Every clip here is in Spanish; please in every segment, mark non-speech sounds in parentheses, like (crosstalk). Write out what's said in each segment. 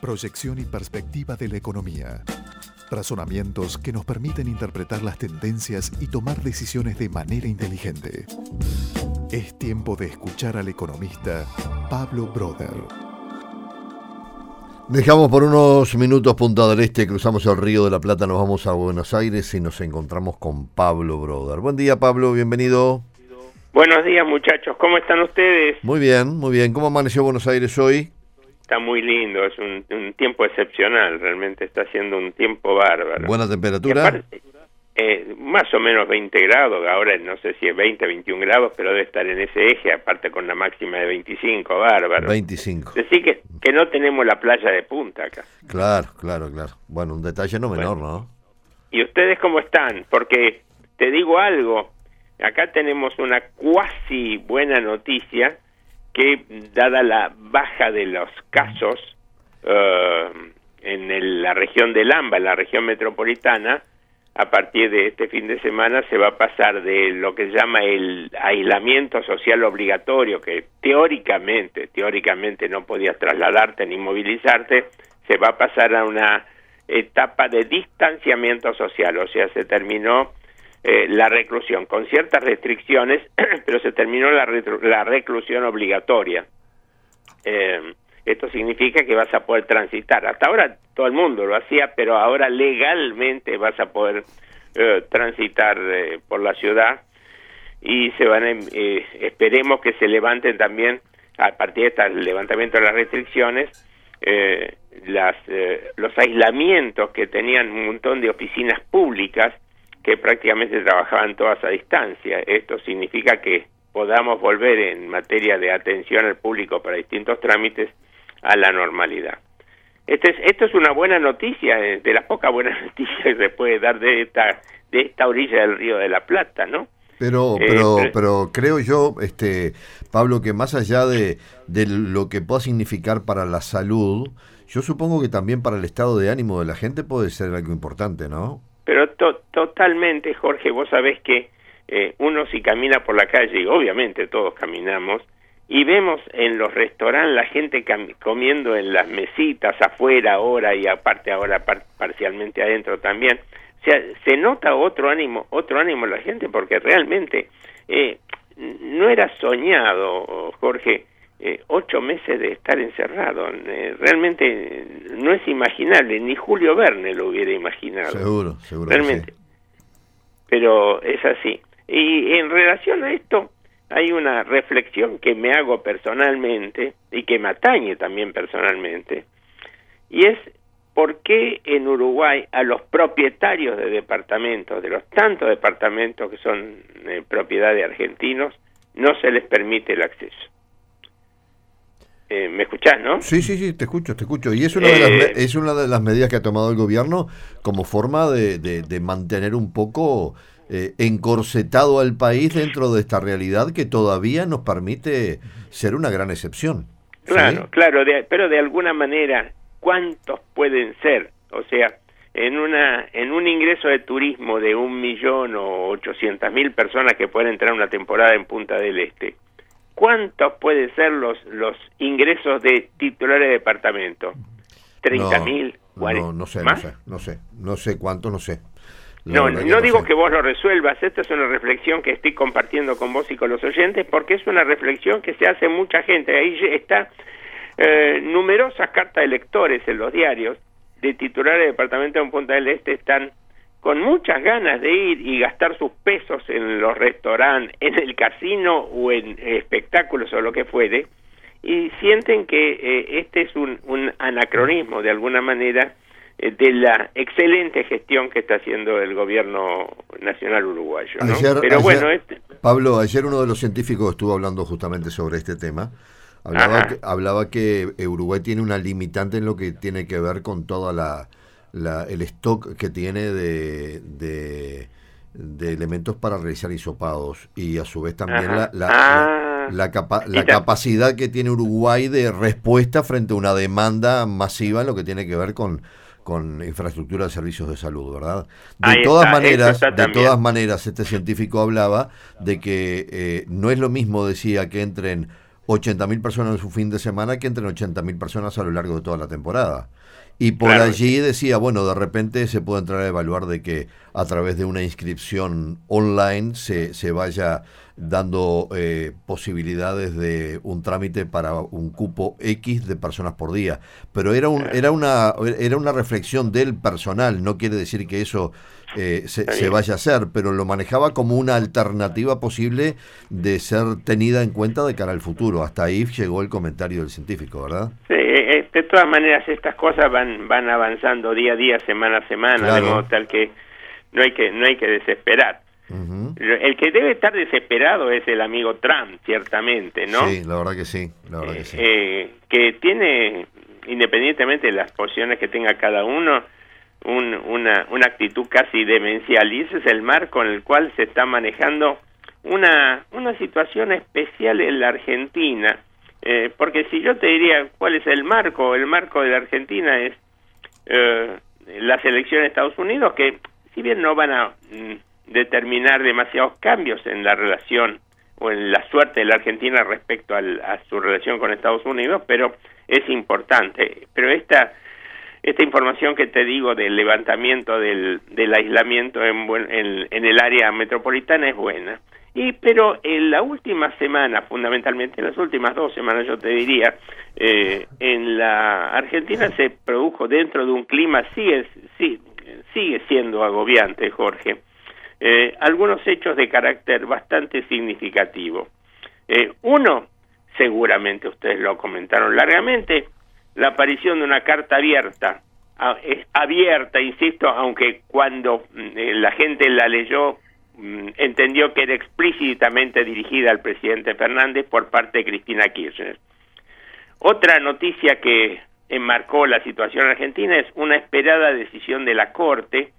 Proyección y perspectiva de la economía. Razonamientos que nos permiten interpretar las tendencias y tomar decisiones de manera inteligente. Es tiempo de escuchar al economista Pablo Broder. Dejamos por unos minutos Punta del Este, cruzamos el Río de la Plata, nos vamos a Buenos Aires y nos encontramos con Pablo Broder. Buen día Pablo, bienvenido. Buenos días muchachos, ¿cómo están ustedes? Muy bien, muy bien. ¿Cómo amaneció Buenos Aires hoy? Está muy lindo, es un, tiempo excepcional, realmente está siendo un tiempo bárbaro. ¿Buena temperatura? Eh, más o menos 20 grados, ahora no sé si es 20, 21 grados, pero debe estar en ese eje, aparte con una máxima de 25, bárbaro. 25. Así que, que no tenemos la playa de punta acá. Claro, claro, claro. Bueno, un detalle no menor, ¿no? ¿Y ustedes cómo están? Porque te digo algo, acá tenemos una cuasi buena noticia que, dada la baja de los casos uh, en la región de Lamba, en la región metropolitana, a partir de este fin de semana se va a pasar de lo que se llama el aislamiento social obligatorio, que teóricamente, teóricamente no podías trasladarte ni movilizarte, se va a pasar a una etapa de distanciamiento social, o sea, se terminó eh, la reclusión con ciertas restricciones, (clears throat) pero se terminó la, la reclusión obligatoria. Eh, esto significa que vas a poder transitar. Hasta ahora todo el mundo lo hacía, pero ahora legalmente vas a poder eh, transitar eh, por la ciudad y se van eh, esperemos que se levanten también a partir de este levantamiento de las restricciones las los aislamientos que tenían un montón de oficinas públicas que prácticamente trabajaban todas a distancia. Esto significa que podamos volver en materia de atención al público para distintos trámites a la normalidad. Este es, esto es una buena noticia, eh, de las pocas buenas (laughs) noticias que se puede dar de esta, de esta orilla del río de la Plata, ¿no? Pero, eh, pero, pero creo yo, este, Pablo, que más allá de, de lo que pueda significar para la salud, yo supongo que también para el estado de ánimo de la gente puede ser algo importante, ¿no? Pero totalmente, Jorge, vos sabés que eh, uno si camina por la calle, obviamente todos caminamos, y vemos en los restaurantes la gente comiendo en las mesitas afuera ahora y aparte ahora parcialmente adentro también. O sea, se nota otro ánimo, otro ánimo en la gente porque realmente eh, no era soñado, Jorge, eh, ocho meses de estar encerrado. Eh, realmente no es imaginable, ni Julio Verne lo hubiera imaginado. Seguro, seguro. Realmente. Pero es así. Y en relación a esto, hay una reflexión que me hago personalmente y que me atañe también personalmente, y es por qué en Uruguay a los propietarios de departamentos, de los tantos departamentos que son eh, propiedad de argentinos, no se les permite el acceso. Eh, ¿Me escuchás, no? Sí, sí, sí, te escucho, te escucho. Y es una, de las, eh, es una de las medidas que ha tomado el gobierno como forma de, de mantener un poco eh, encorsetado al país dentro de esta realidad que todavía nos permite ser una gran excepción. Claro, claro, pero de alguna manera, ¿cuántos pueden ser? O sea, en una en un ingreso de turismo de un millón o ochocientas mil personas que pueden entrar una temporada en Punta del Este, ¿cuántos pueden ser los los ingresos de titulares de departamento? ¿30 mil? No, no, sé, no sé, no sé, no sé cuánto, no sé. No, no, digo que vos lo resuelvas, esta es una reflexión que estoy compartiendo con vos y con los oyentes porque es una reflexión que se hace mucha gente. Ahí está eh, numerosas cartas de lectores en los diarios de titulares de departamento de Punta del Este están con muchas ganas de ir y gastar sus pesos en los restaurantes, en el casino o en espectáculos o lo que fuere, y sienten que eh, este es un, un anacronismo de alguna manera eh, de la excelente gestión que está haciendo el gobierno nacional uruguayo. Pero bueno, este... Pablo, ayer uno de los científicos estuvo hablando justamente sobre este tema. Hablaba que, hablaba que, Uruguay tiene una limitante en lo que tiene que ver con toda la, el stock que tiene de, de, elementos para realizar hisopados y a su vez también la, la, ah. la, la capacidad que tiene Uruguay de respuesta frente a una demanda masiva en lo que tiene que ver con con infraestructura de servicios de salud, ¿verdad? De todas maneras, de todas maneras, este científico hablaba de que eh, no es lo mismo, decía, que entren 80.000 personas en su fin de semana que entren 80.000 personas a lo largo de toda la temporada. Y por allí decía, bueno, de repente se puede entrar a evaluar de que a través de una inscripción online se, se vaya dando eh, posibilidades de un trámite para un cupo X de personas por día. Pero era, un, era, una, era una reflexión del personal, no quiere decir que eso eh, se, se, vaya a hacer, pero lo manejaba como una alternativa posible de ser tenida en cuenta de cara al futuro. Hasta ahí llegó el comentario del científico, ¿verdad? Sí, eh, de todas maneras estas cosas van, van avanzando día a día, semana a semana, de modo tal que no hay que, no hay que desesperar. El que debe estar desesperado es el amigo Trump, ciertamente, ¿no? Sí, la verdad que sí, la verdad que sí. Eh, que tiene, independientemente de las posiciones que tenga cada uno, un, una, una actitud casi demencial. Y ese es el marco en el cual se está manejando una, una situación especial en la Argentina. Eh, porque si yo te diría cuál es el marco, el marco de la Argentina es eh, las elecciones de Estados Unidos, que si bien no van a mm, determinar demasiados cambios en la relación o en la suerte de la Argentina respecto al, a su relación con Estados Unidos, pero es importante. Pero esta esta información que te digo del levantamiento del, del aislamiento en, en, el área metropolitana es buena. Y pero en la última semana, fundamentalmente en las últimas dos semanas, yo te diría, eh, en la Argentina se produjo dentro de un clima sigue sí, sigue siendo agobiante, Jorge eh, algunos hechos de carácter bastante significativo. Eh, uno, seguramente ustedes lo comentaron largamente, la aparición de una carta abierta, abierta, insisto, aunque cuando mm, eh, la gente la leyó mm, entendió que era explícitamente dirigida al presidente Fernández por parte de Cristina Kirchner. Otra noticia que enmarcó la situación argentina es una esperada decisión de la Corte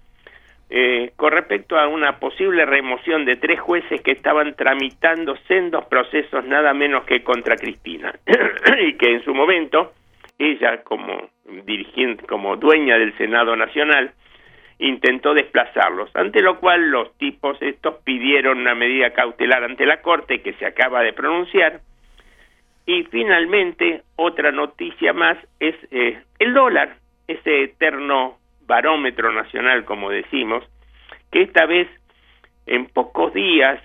eh, con respecto a una posible remoción de tres jueces que estaban tramitando sendos procesos nada menos que contra Cristina. (clears throat) Y que en su momento ella como dirigente como dueña del Senado Nacional intentó desplazarlos. Ante lo cual los tipos estos pidieron una medida cautelar ante la corte que se acaba de pronunciar. Y finalmente otra noticia más es eh, el dólar ese eterno barómetro nacional, como decimos, que esta vez en pocos días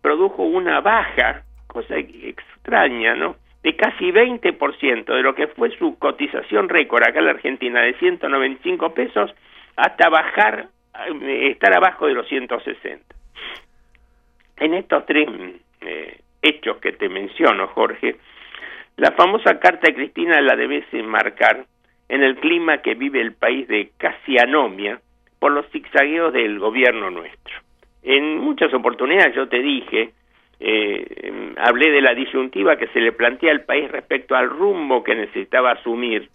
produjo una baja, cosa extraña, ¿no? De casi 20% de lo que fue su cotización récord acá en la Argentina de 195 pesos hasta bajar, eh, estar abajo de los 160. En estos tres eh, hechos que te menciono, Jorge, la famosa carta de Cristina la debes enmarcar en el clima que vive el país de casi anomia por los zigzagueos del gobierno nuestro. En muchas oportunidades yo te dije, eh, hablé de la disyuntiva que se le plantea al país respecto al rumbo que necesitaba asumir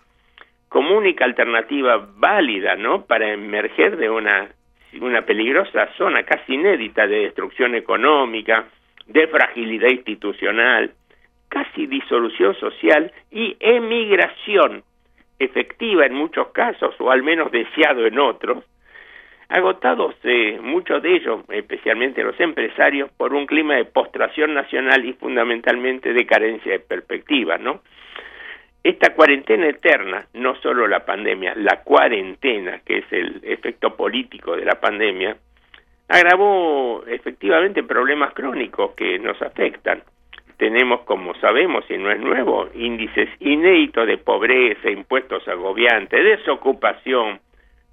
como única alternativa válida, ¿no? Para emerger de una, una peligrosa zona casi inédita de destrucción económica, de fragilidad institucional, casi disolución social y emigración efectiva en muchos casos, o al menos deseado en otros, agotados muchos de ellos, especialmente los empresarios, por un clima de postración nacional y fundamentalmente de carencia de perspectiva, ¿no? Esta cuarentena eterna, no solo la pandemia, la cuarentena, que es el efecto político de la pandemia, agravó efectivamente problemas crónicos que nos afectan tenemos, como sabemos, y no es nuevo, índices inéditos de pobreza, impuestos agobiantes, desocupación,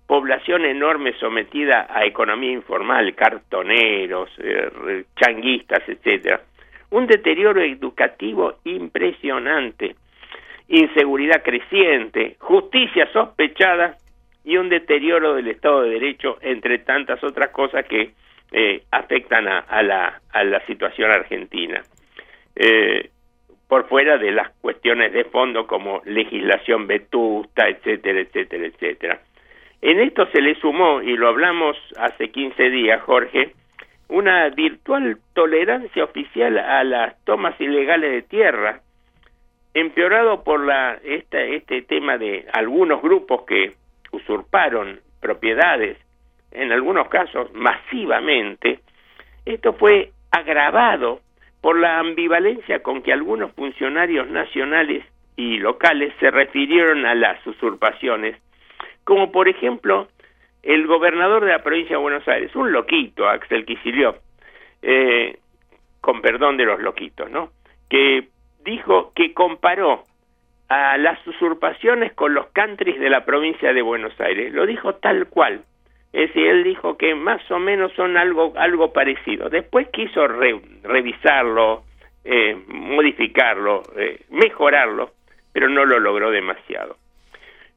población enorme sometida a economía informal, cartoneros, eh, changuistas, etcétera, un deterioro educativo impresionante, inseguridad creciente, justicia sospechada y un deterioro del Estado de Derecho, entre tantas otras cosas que eh, afectan a, la, a la situación argentina eh, por fuera de las cuestiones de fondo como legislación vetusta, etcétera, etcétera, etcétera. En esto se le sumó, y lo hablamos hace 15 días, Jorge, una virtual tolerancia oficial a las tomas ilegales de tierra, empeorado por la, esta, este tema de algunos grupos que usurparon propiedades, en algunos casos masivamente, esto fue agravado por la ambivalencia con que algunos funcionarios nacionales y locales se refirieron a las usurpaciones, como por ejemplo el gobernador de la provincia de Buenos Aires, un loquito, Axel Kicillof, eh, con perdón de los loquitos, ¿no? Que dijo que comparó a las usurpaciones con los countries de la provincia de Buenos Aires. Lo dijo tal cual. Es decir, él dijo que más o menos son algo, algo parecido. Después quiso revisarlo, eh, modificarlo, eh, mejorarlo, pero no lo logró demasiado.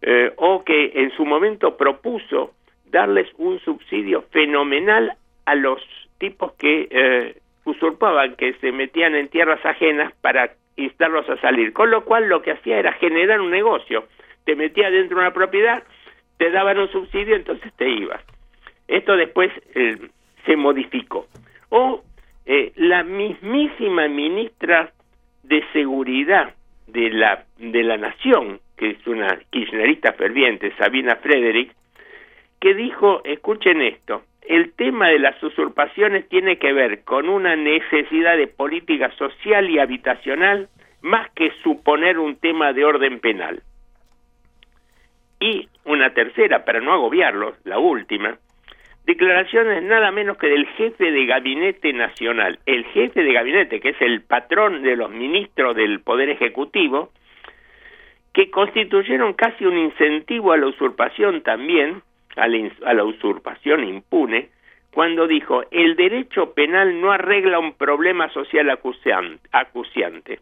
Eh, o que en su momento propuso darles un subsidio fenomenal a los tipos que usurpaban, que se metían en tierras ajenas para instarlos a salir. Con lo cual lo que hacía era generar un negocio. Te metía dentro de una propiedad, te daban un subsidio, entonces te ibas. Esto después eh, se modificó. O eh, la mismísima ministra de Seguridad de la, de la Nación, que es una kirchnerista ferviente, Sabina Frederick, que dijo, escuchen esto, el tema de las usurpaciones tiene que ver con una necesidad de política social y habitacional más que suponer un tema de orden penal. Y una tercera, para no agobiarlos, la última, declaraciones nada menos que del jefe de gabinete nacional, el jefe de gabinete, que es el patrón de los ministros del Poder Ejecutivo, que constituyeron casi un incentivo a la usurpación también, a la, usurpación impune, cuando dijo, el derecho penal no arregla un problema social acuciante.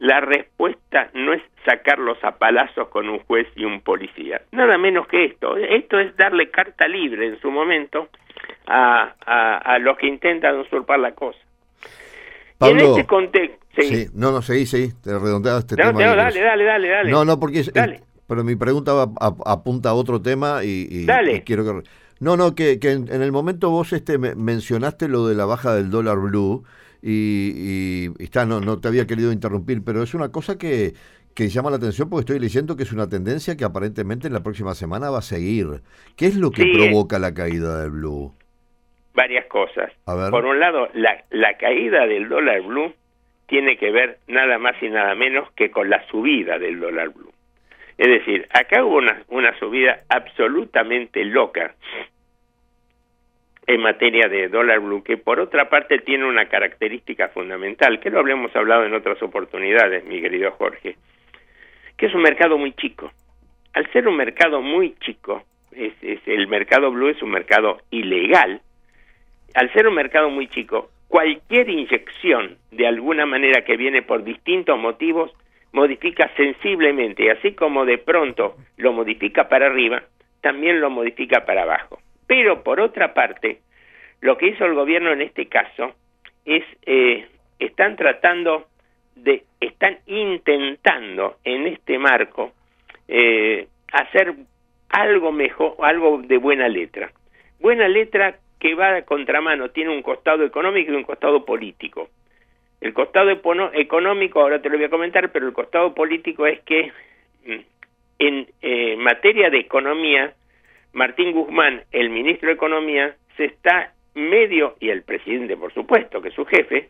La respuesta no es sacarlos a palazos con un juez y un policía. Nada menos que esto. Esto es darle carta libre en su momento a, a, los que intentan usurpar la cosa. Pablo, en este contexto... Sí. no, no, seguí, seguí, te redondeaba este tema. No, dale, dale, dale, dale. No, no, porque... pero mi pregunta apunta a otro tema y, y, quiero que... No, no, que, que en, el momento vos este mencionaste lo de la baja del dólar blue y, está, no, no te había querido interrumpir, pero es una cosa que, que llama la atención porque estoy leyendo que es una tendencia que aparentemente en la próxima semana va a seguir. ¿Qué es lo que provoca la caída del blue? Varias cosas. Por un lado, la, la caída del dólar blue tiene que ver nada más y nada menos que con la subida del dólar blue. Es decir, acá hubo una, una subida absolutamente loca en materia de dólar blue, que por otra parte tiene una característica fundamental, que lo hablemos hablado en otras oportunidades, mi querido Jorge, que es un mercado muy chico. Al ser un mercado muy chico, es, el mercado blue es un mercado ilegal, al ser un mercado muy chico, cualquier inyección de alguna manera que viene por distintos motivos modifica sensiblemente, así como de pronto lo modifica para arriba, también lo modifica para abajo. Pero por otra parte, lo que hizo el gobierno en este caso es, eh, están tratando de, están intentando en este marco eh, hacer algo mejor, algo de buena letra. Buena letra que va de contramano, tiene un costado económico y un costado político. El costado económico, ahora te lo voy a comentar, pero el costado político es que mm, en eh, materia de economía Martín Guzmán, el ministro de Economía, se está medio, y el presidente por supuesto, que es su jefe,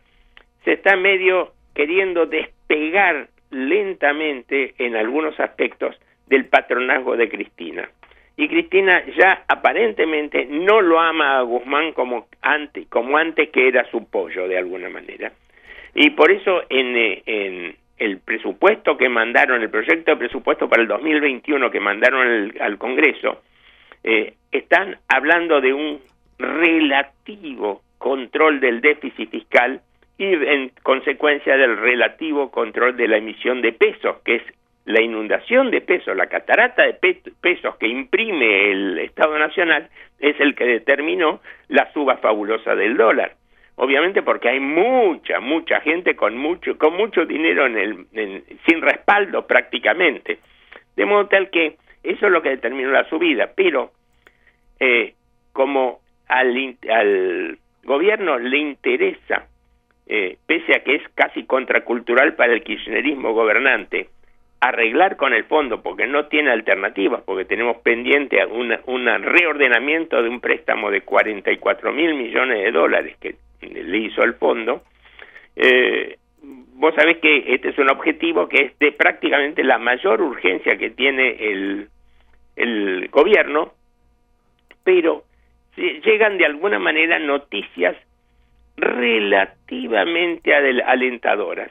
se está medio queriendo despegar lentamente en algunos aspectos del patronazgo de Cristina. Y Cristina ya aparentemente no lo ama a Guzmán como antes, como antes que era su pollo de alguna manera. Y por eso en, eh, en el presupuesto que mandaron, el proyecto de presupuesto para el 2021 que mandaron al Congreso, eh, están hablando de un relativo control del déficit fiscal y en consecuencia del relativo control de la emisión de pesos, que es la inundación de pesos, la catarata de pesos que imprime el Estado Nacional, es el que determinó la suba fabulosa del dólar. Obviamente porque hay mucha, mucha gente con mucho, con mucho dinero en el, sin respaldo prácticamente. De modo tal que eso es lo que determinó la subida, pero eh, como al, al, gobierno le interesa, eh, pese a que es casi contracultural para el kirchnerismo gobernante, arreglar con el fondo porque no tiene alternativas, porque tenemos pendiente un reordenamiento de un préstamo de 44 mil millones de dólares que le hizo el fondo, eh, vos sabés que este es un objetivo que es de prácticamente la mayor urgencia que tiene el, el gobierno, pero llegan de alguna manera noticias relativamente alentadoras.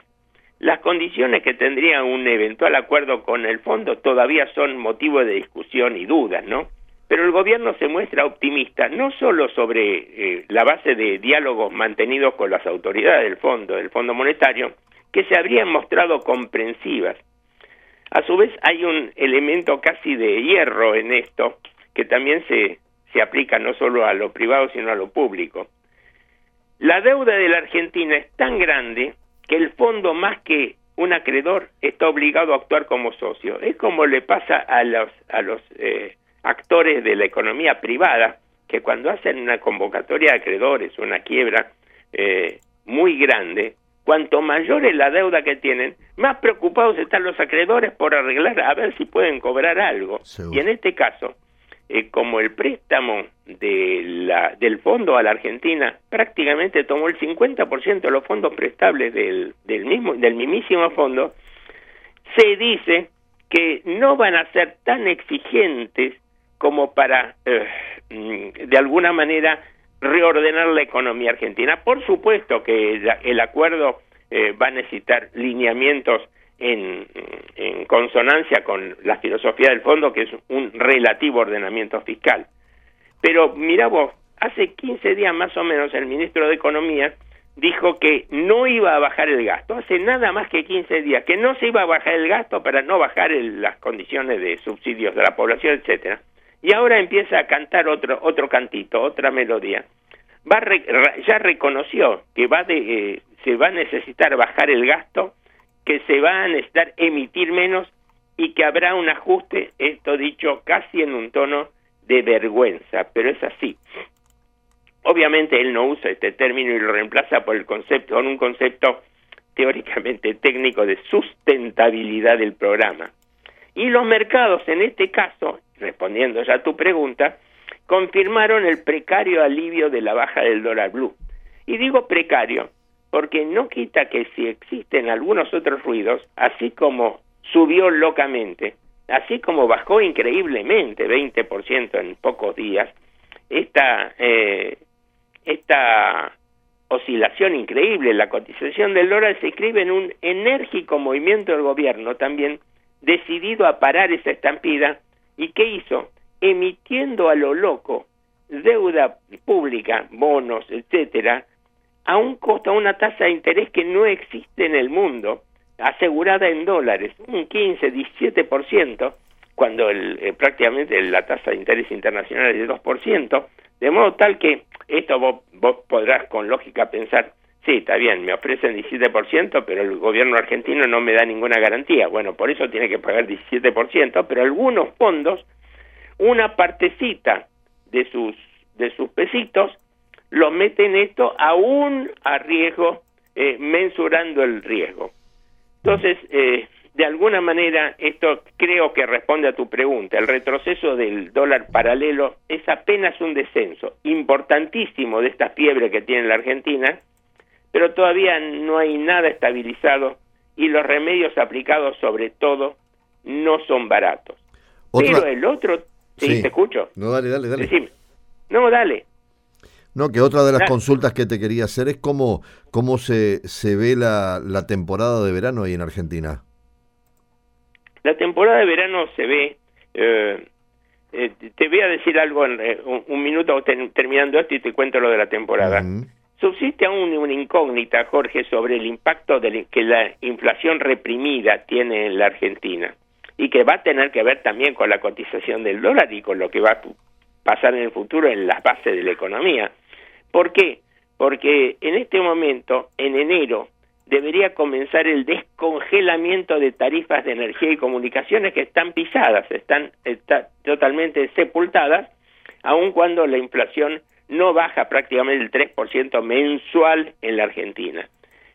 Las condiciones que tendría un eventual acuerdo con el fondo todavía son motivo de discusión y dudas, ¿no? Pero el gobierno se muestra optimista no solo sobre eh, la base de diálogos mantenidos con las autoridades del fondo, del Fondo Monetario, que se habrían mostrado comprensivas. A su vez hay un elemento casi de hierro en esto, que también se, se aplica no solo a lo privado, sino a lo público. La deuda de la Argentina es tan grande que el fondo, más que un acreedor, está obligado a actuar como socio. Es como le pasa a los, a los eh, actores de la economía privada que cuando hacen una convocatoria de acreedores, una quiebra eh, muy grande, cuanto mayor es la deuda que tienen, más preocupados están los acreedores por arreglar a ver si pueden cobrar algo. Y en este caso, eh, como el préstamo de la, del fondo a la Argentina prácticamente tomó el 50% de los fondos prestables del, del mismo del mismísimo fondo, se dice que no van a ser tan exigentes como para, eh, mm, de alguna manera, reordenar la economía argentina. Por supuesto que el, acuerdo eh, va a necesitar lineamientos en, en, consonancia con la filosofía del fondo, que es un relativo ordenamiento fiscal. Pero mira vos, hace 15 días más o menos el ministro de Economía dijo que no iba a bajar el gasto, hace nada más que 15 días, que no se iba a bajar el gasto para no bajar las condiciones de subsidios de la población, etcétera y ahora empieza a cantar otro otro cantito, otra melodía. Va ya reconoció que va de, eh, se va a necesitar bajar el gasto, que se va a necesitar emitir menos y que habrá un ajuste, esto dicho casi en un tono de vergüenza, pero es así. Obviamente él no usa este término y lo reemplaza por el concepto, con un concepto teóricamente técnico de sustentabilidad del programa. Y los mercados, en este caso, respondiendo ya a tu pregunta, confirmaron el precario alivio de la baja del dólar blue. Y digo precario porque no quita que si existen algunos otros ruidos, así como subió locamente, así como bajó increíblemente 20% en pocos días, esta, eh, esta oscilación increíble, la cotización del dólar se escribe en un enérgico movimiento del gobierno también decidido a parar esa estampida ¿Y qué hizo? Emitiendo a lo loco deuda pública, bonos, etcétera, a un costo, a una tasa de interés que no existe en el mundo, asegurada en dólares, un 15, 17%, cuando el, eh, prácticamente la tasa de interés internacional es de 2%, de modo tal que esto vos podrás con lógica pensar, sí, está bien, me ofrecen 17%, pero el gobierno argentino no me da ninguna garantía. Bueno, por eso tiene que pagar 17%, pero algunos fondos, una partecita de sus, de sus pesitos, lo meten esto aún a riesgo, eh, mensurando el riesgo. Entonces, eh, de alguna manera, esto creo que responde a tu pregunta. El retroceso del dólar paralelo es apenas un descenso importantísimo de esta fiebre que tiene la Argentina, pero todavía no hay nada estabilizado y los remedios aplicados sobre todo no son baratos. Pero el otro, sí, te escucho. No, dale, dale, dale. No, dale. No, que otra de las consultas que te quería hacer es cómo, cómo se, se ve la, la temporada de verano ahí en Argentina. La temporada de verano se ve, eh, eh, te voy a decir algo en eh, un, minuto terminando esto y te cuento lo de la temporada. Subsiste aún una incógnita, Jorge, sobre el impacto de que la inflación reprimida tiene en la Argentina y que va a tener que ver también con la cotización del dólar y con lo que va a pasar en el futuro en las bases de la economía. ¿Por qué? Porque en este momento, en enero, debería comenzar el descongelamiento de tarifas de energía y comunicaciones que están pisadas, están, están totalmente sepultadas, aun cuando la inflación no baja prácticamente el 3% mensual en la Argentina.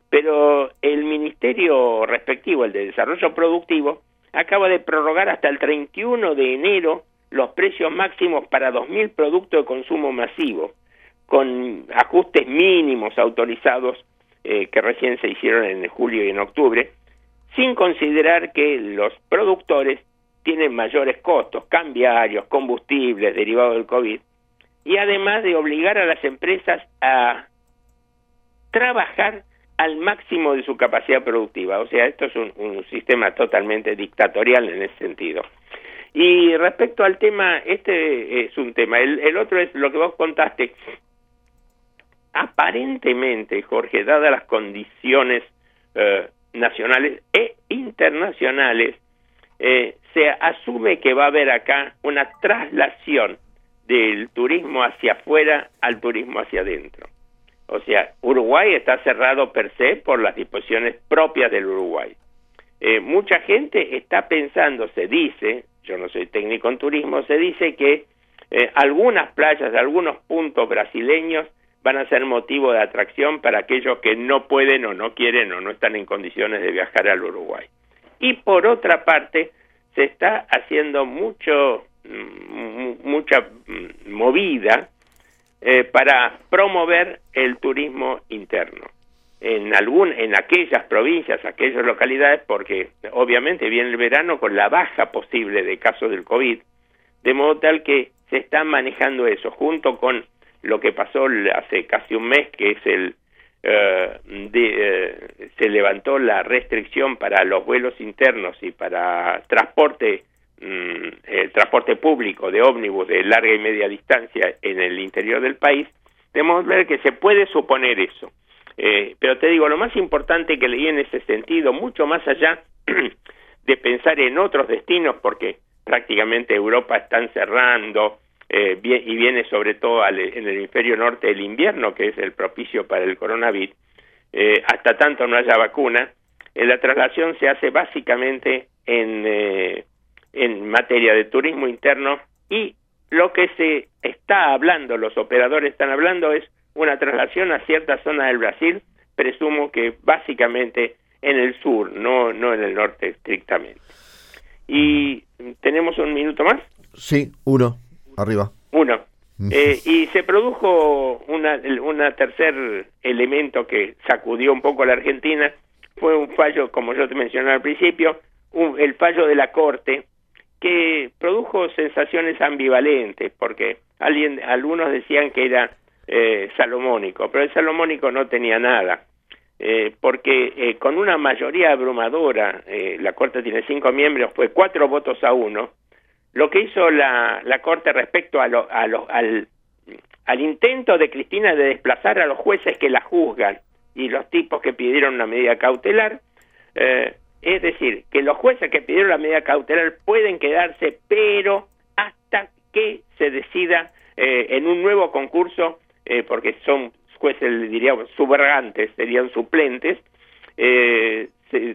Pero el ministerio respectivo, el de Desarrollo Productivo, acaba de prorrogar hasta el 31 de enero los precios máximos para 2.000 productos de consumo masivo, con ajustes mínimos autorizados eh, que recién se hicieron en julio y en octubre, sin considerar que los productores tienen mayores costos cambiarios, combustibles derivados del COVID, y además de obligar a las empresas a trabajar al máximo de su capacidad productiva. O sea, esto es un, sistema totalmente dictatorial en ese sentido. Y respecto al tema, este es un tema. El, otro es lo que vos contaste. Aparentemente, Jorge, dadas las condiciones eh, nacionales e internacionales, eh, se asume que va a haber acá una traslación del turismo hacia afuera al turismo hacia adentro. O sea, Uruguay está cerrado per se por las disposiciones propias del Uruguay. Eh, mucha gente está pensando, se dice, yo no soy técnico en turismo, se dice que eh, algunas playas algunos puntos brasileños van a ser motivo de atracción para aquellos que no pueden o no quieren o no están en condiciones de viajar al Uruguay. Y por otra parte, se está haciendo mucho, mucha mm, movida eh, para promover el turismo interno en algún en aquellas provincias, aquellas localidades, porque obviamente viene el verano con la baja posible de casos del COVID, de modo tal que se está manejando eso junto con lo que pasó hace casi un mes, que es el eh, eh, se levantó la restricción para los vuelos internos y para transporte mm, el transporte público de ómnibus de larga y media distancia en el interior del país, debemos ver que se puede suponer eso. Eh, pero te digo, lo más importante que leí en ese sentido, mucho más allá (clears throat) de pensar en otros destinos, porque prácticamente Europa está cerrando, eh, y viene sobre todo en el hemisferio norte el invierno, que es el propicio para el coronavirus, eh, hasta tanto no haya vacuna, eh, la traslación se hace básicamente en, eh, en materia de turismo interno y lo que se está hablando, los operadores están hablando es una traslación a cierta zona del Brasil, presumo que básicamente en el sur, no, no en el norte estrictamente. ¿Y tenemos un minuto más? Sí, uno. Arriba. Uno. Eh, y se produjo una, una tercer elemento que sacudió un poco a la Argentina, fue un fallo, como yo te mencioné al principio, el fallo de la Corte, que produjo sensaciones ambivalentes, porque alguien, algunos decían que era eh, salomónico, pero el salomónico no tenía nada, eh, porque eh, con una mayoría abrumadora, la Corte tiene cinco miembros, fue cuatro votos a uno, lo que hizo la, la Corte respecto a, lo, a al, al intento de Cristina de desplazar a los jueces que la juzgan y los tipos que pidieron una medida cautelar, eh, es decir, que los jueces que pidieron la medida cautelar pueden quedarse, pero hasta que se decida eh, en un nuevo concurso, eh, porque son jueces, diríamos, subrogantes, serían suplentes,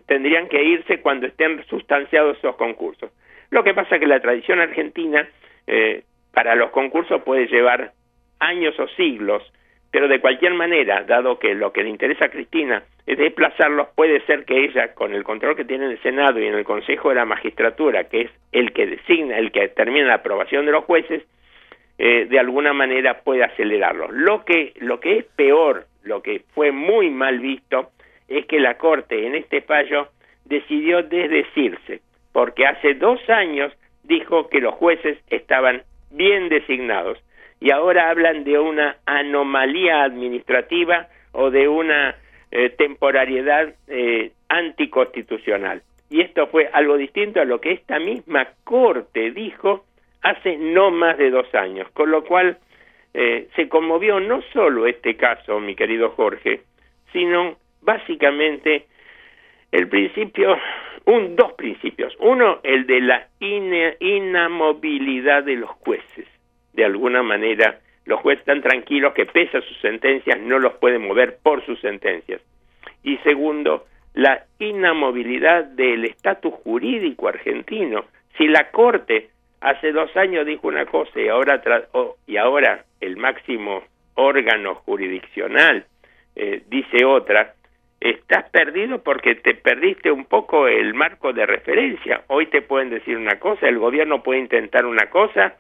tendrían que irse cuando estén sustanciados esos concursos. Lo que pasa es que la tradición argentina eh, para los concursos puede llevar años o siglos, pero de cualquier manera, dado que lo que le interesa a Cristina desplazarlos, puede ser que ella, con el control que tiene en el Senado y en el Consejo de la Magistratura, que es el que designa, el que determina la aprobación de los jueces, eh, de alguna manera puede acelerarlo. Lo que, lo que es peor, lo que fue muy mal visto, es que la Corte en este fallo decidió desdecirse porque hace dos años dijo que los jueces estaban bien designados y ahora hablan de una anomalía administrativa o de una eh, temporariedad eh, anticonstitucional. Y esto fue algo distinto a lo que esta misma Corte dijo hace no más de dos años, con lo cual eh, se conmovió no solo este caso, mi querido Jorge, sino básicamente el principio, un, dos principios. Uno, el de la inamovilidad de los jueces. De alguna manera, los jueces están tranquilos que pese a sus sentencias no los pueden mover por sus sentencias. Y segundo, la inamovilidad del estatus jurídico argentino. Si la Corte hace dos años dijo una cosa y ahora, y ahora el máximo órgano jurisdiccional eh, dice otra, estás perdido porque te perdiste un poco el marco de referencia. Hoy te pueden decir una cosa, el gobierno puede intentar una cosa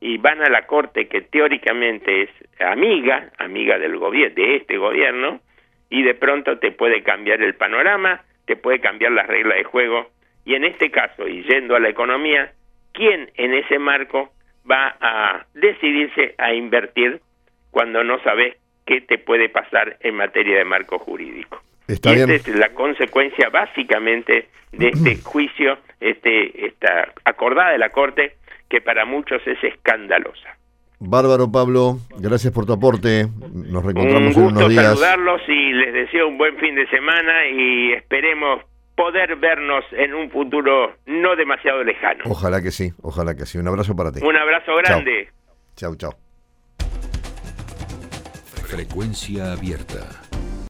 y van a la corte que teóricamente es amiga, amiga del gobierno de este gobierno y de pronto te puede cambiar el panorama, te puede cambiar las reglas de juego y en este caso, y yendo a la economía, ¿quién en ese marco va a decidirse a invertir cuando no sabes qué te puede pasar en materia de marco jurídico? Está y bien. esta es la consecuencia básicamente de este juicio, este, esta acordada de la Corte, que para muchos es escandalosa. Bárbaro, Pablo. Gracias por tu aporte. Nos Un reencontramos en gusto unos días. saludarlos y les deseo un buen fin de semana y esperemos poder vernos en un futuro no demasiado lejano. Ojalá que sí, ojalá que sí. Un abrazo para ti. Un abrazo grande. Chau, chau. Frecuencia abierta.